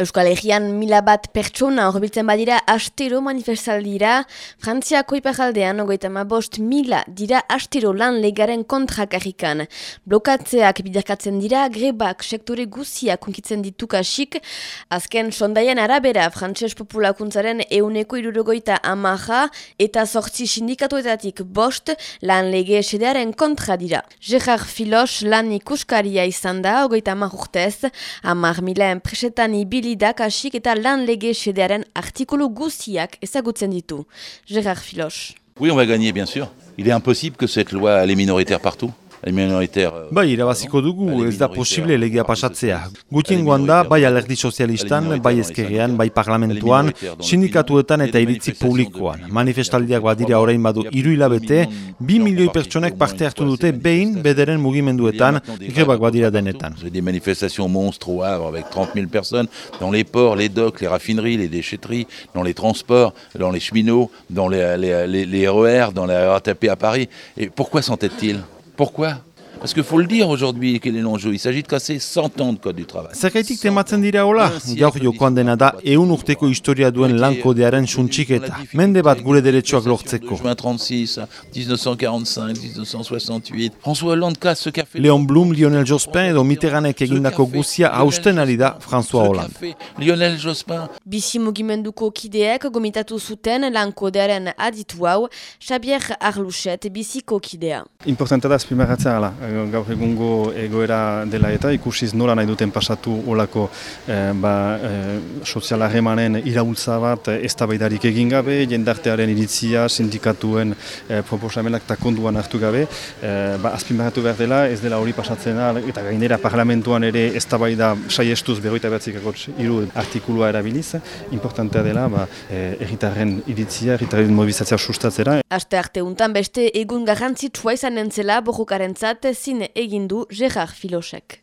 Euskal Herrian mila bat pertsona horbiltzen badira astero manifestaldira, Frantziako ipajaldean ogoita bost mila dira astero lan legaren kontrakarrikan. Blokatzeak bidarkatzen dira, grebak sektore guzia kunkitzen ditukasik, azken sondaien arabera frantses populakuntzaren euneko irurogoita amaja eta sortzi sindikatuetatik bost lan lege esedearen kontra dira. Gerard Filos lan ikuskaria izan da, ogoita urtez, amar mila enpresetan ibili Lidak hasik eta lan lege sedearen artikulu guziak ezagutzen ditu. Gérard Filoche. Oui, on va gagner, bien sûr. Il est impossible que cette loi elle est minoritaire partout. Euh, bai, irabaziko dugu, ez da posible legea pasatzea. Gutiengoan da, bai alerdi sozialistan, bai ezkerrean, bai parlamentuan, sindikatuetan eta iritzi publikoan. Manifestaldiak badira orain badu iru hilabete, bi milioi pertsonek parte hartu dute behin bederen mugimenduetan, grebak badira denetan. Des manifestations monstres au Havre avec 30 000 personnes, dans les ports, les docks, les raffineries, les déchetteries, dans les transports, dans les cheminots, dans les, les, les, les RER, dans la RATP à Paris. Et pourquoi s'entête-t-il Pourquoi? Parce qu'il faut le dire aujourd'hui, quel est l'enjeu Il s'agit de casser 100 ans de code du travail. Zergaitik tematzen dira hola, gaur jokoan dena da eun urteko historia duen lankodearen suntxiketa. Mende bat gure deretsuak lortzeko. Juin 36, 1945, 1968. François Hollande casse ce café. Leon Blum, Lionel Jospin edo Mitterrandek egindako guzia hausten ari da François Hollande. Lionel Jospin. Bizi mugimenduko kideek gomitatu zuten lankodearen aditu hau, Xabier Arluchet biziko kidea. Importante da azpimarratzea ala, gaur egungo egoera dela eta ikusiz nola nahi duten pasatu olako eh, ba, eh, sozial harremanen iraultza bat ez tabaidarik egin gabe, jendartearen iritzia, sindikatuen eh, proposamenak eta konduan hartu gabe, eh, ba, azpimarratu behar dela, ez dela hori pasatzen eta gainera parlamentuan ere ez tabaida saiestuz berroita behatzikako iru artikulua erabiliz, importantea dela ba, eh, erritarren iritzia, erritarren mobilizatzea sustatzera. Aste arte untan beste egun garrantzitsua izan entzela borukaren zine egin du Gerard.